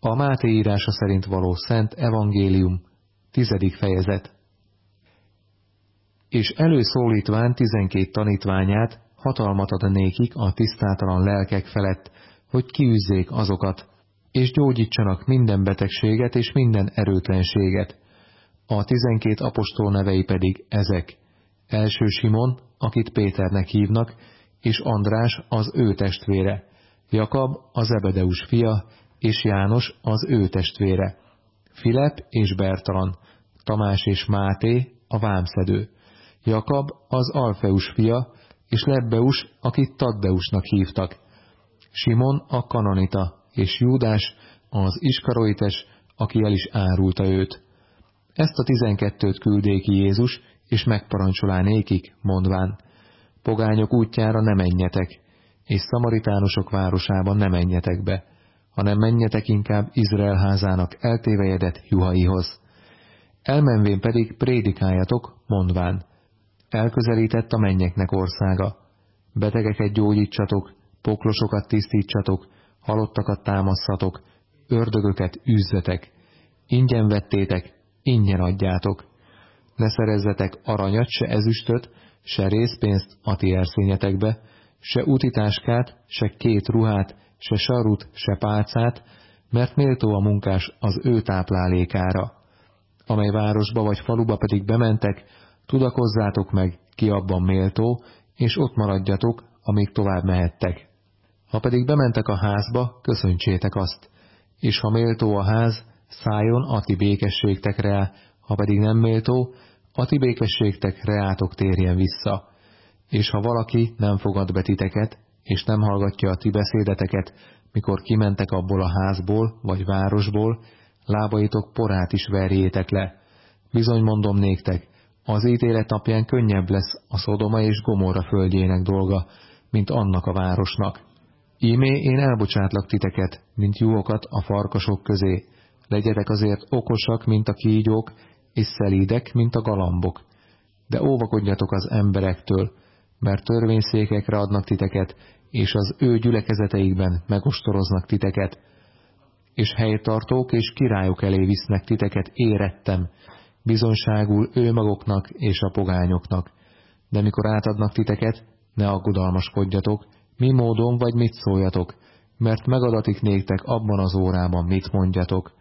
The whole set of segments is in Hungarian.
A Máté írása szerint való Szent Evangélium, tizedik fejezet. És előszólítván tizenkét tanítványát hatalmat ad nékik a tisztátalan lelkek felett, hogy kiűzzék azokat, és gyógyítsanak minden betegséget és minden erőtlenséget. A tizenkét apostol nevei pedig ezek. Első Simon, akit Péternek hívnak, és András az ő testvére, Jakab az Ebedeus fia, és János az ő testvére, Filip és Bertalan, Tamás és Máté a vámszedő, Jakab az Alfeus fia, és Lebbeus, akit Taddeusnak hívtak, Simon a kanonita, és Júdás az Iskaroites, aki el is árulta őt. Ezt a tizenkettőt küldéki Jézus, és megparancsolá nékik, mondván, pogányok útjára ne menjetek, és szamaritánusok városában ne menjetek be, hanem menjetek inkább Izrael házának eltévejedett juhaihoz. Elmenvén pedig prédikáljatok, mondván, elközelített a mennyeknek országa, betegeket gyógyítsatok, poklosokat tisztítsatok, halottakat támaszhatok, ördögöket üzzetek, ingyen vettétek, ingyen adjátok. Ne szerezzetek aranyat, se ezüstöt, se részpénzt a ti erszényetekbe, se utitáskát, se két ruhát, se sarut, se pálcát, mert méltó a munkás az ő táplálékára. Amely városba vagy faluba pedig bementek, tudakozzátok meg, ki abban méltó, és ott maradjatok, amíg tovább mehettek. Ha pedig bementek a házba, köszöntsétek azt, és ha méltó a ház, szálljon a ti békességtek rá, ha pedig nem méltó, a ti békességtek reátok térjen vissza. És ha valaki nem fogad be titeket, és nem hallgatja a ti beszédeteket, mikor kimentek abból a házból vagy városból, lábaitok porát is verjétek le. Bizony mondom néktek, az ítélet napján könnyebb lesz a Szodoma és Gomorra földjének dolga, mint annak a városnak. Ímé én elbocsátlak titeket, mint juhokat a farkasok közé. Legyetek azért okosak, mint a kígyók, és szelídek, mint a galambok. De óvakodjatok az emberektől, mert törvényszékekre adnak titeket, és az ő gyülekezeteikben megostoroznak titeket, és helytartók és királyok elé visznek titeket érettem, bizonságul ő maguknak és a pogányoknak. De mikor átadnak titeket, ne aggodalmaskodjatok, mi módon vagy mit szóljatok, mert megadatik néktek abban az órában, mit mondjatok.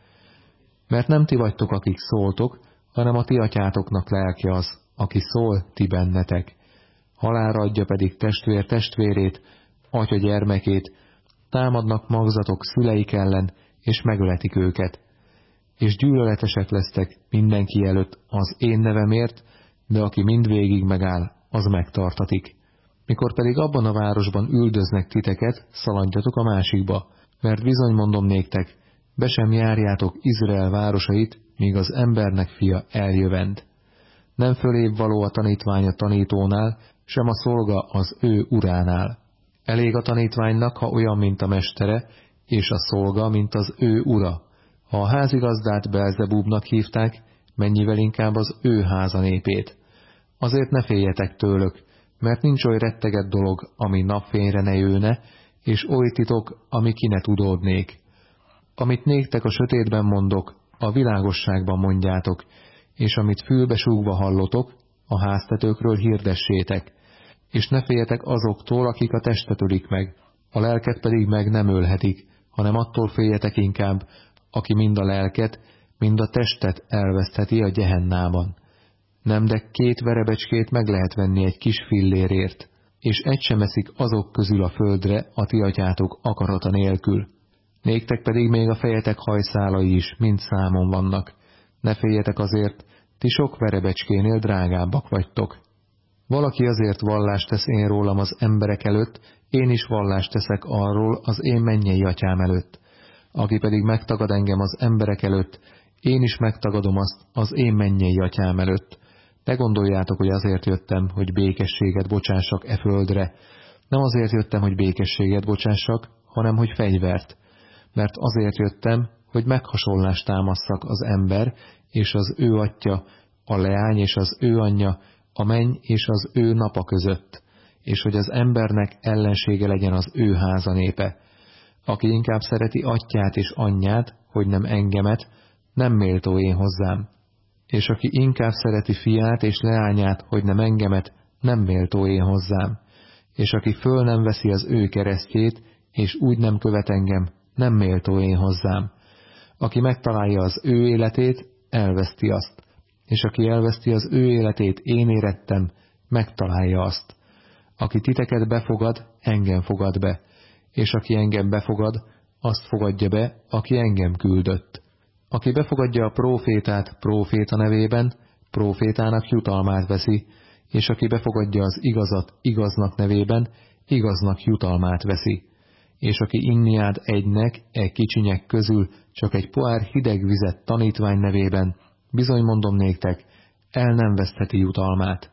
Mert nem ti vagytok, akik szóltok, hanem a ti atyátoknak lelke az, aki szól ti bennetek. Halára adja pedig testvér testvérét, atya gyermekét, támadnak magzatok szüleik ellen, és megöletik őket. És gyűlöletesek lesztek mindenki előtt az én nevemért, de aki mindvégig megáll, az megtartatik. Mikor pedig abban a városban üldöznek titeket, szaladjatok a másikba, mert bizony mondom néktek, be sem járjátok Izrael városait, míg az embernek fia eljövend. Nem fölébb való a tanítvány a tanítónál, sem a szolga az ő uránál. Elég a tanítványnak, ha olyan, mint a mestere, és a szolga, mint az ő ura. Ha a házigazdát Belzebúbnak hívták, mennyivel inkább az ő háza népét. Azért ne féljetek tőlök, mert nincs oly retteget dolog, ami napfényre ne jőne, és oly titok, ami ki ne tudódnék. Amit néktek a sötétben mondok, a világosságban mondjátok, és amit fülbe súgva hallotok, a háztetőkről hirdessétek, és ne féljetek azoktól, akik a testet ölik meg, a lelket pedig meg nem ölhetik, hanem attól féljetek inkább, aki mind a lelket, mind a testet elvesztheti a gyehennában. Nem, de két verebecskét meg lehet venni egy kis fillérért, és egy sem eszik azok közül a földre a ti atyátok akarata nélkül. Néktek pedig még a fejetek hajszálai is mind számon vannak. Ne féljetek azért, ti sok verebecskénél drágábbak vagytok. Valaki azért vallást tesz én rólam az emberek előtt, én is vallást teszek arról az én mennyei atyám előtt. Aki pedig megtagad engem az emberek előtt, én is megtagadom azt az én mennyei atyám előtt. Ne gondoljátok, hogy azért jöttem, hogy békességet bocsássak e földre. Nem azért jöttem, hogy békességet bocsássak, hanem hogy fegyvert. Mert azért jöttem, hogy meghasonlást támasszak az ember és az ő atya, a leány és az ő anyja, a menny és az ő napa között, és hogy az embernek ellensége legyen az ő háza népe. Aki inkább szereti atyát és anyját, hogy nem engemet, nem méltó én hozzám. És aki inkább szereti fiát és leányát, hogy nem engemet, nem méltó én hozzám. És aki föl nem veszi az ő keresztjét, és úgy nem követ engem, nem méltó én hozzám. Aki megtalálja az ő életét, elveszti azt, és aki elveszti az ő életét, én érettem, megtalálja azt. Aki titeket befogad, engem fogad be, és aki engem befogad, azt fogadja be, aki engem küldött. Aki befogadja a prófétát próféta nevében, prófétának jutalmát veszi, és aki befogadja az igazat igaznak nevében, igaznak jutalmát veszi. És aki inni ad egynek, egy kicsinyek közül csak egy pohár hideg vizet tanítvány nevében, bizony mondom néktek, el nem vesztheti jutalmát.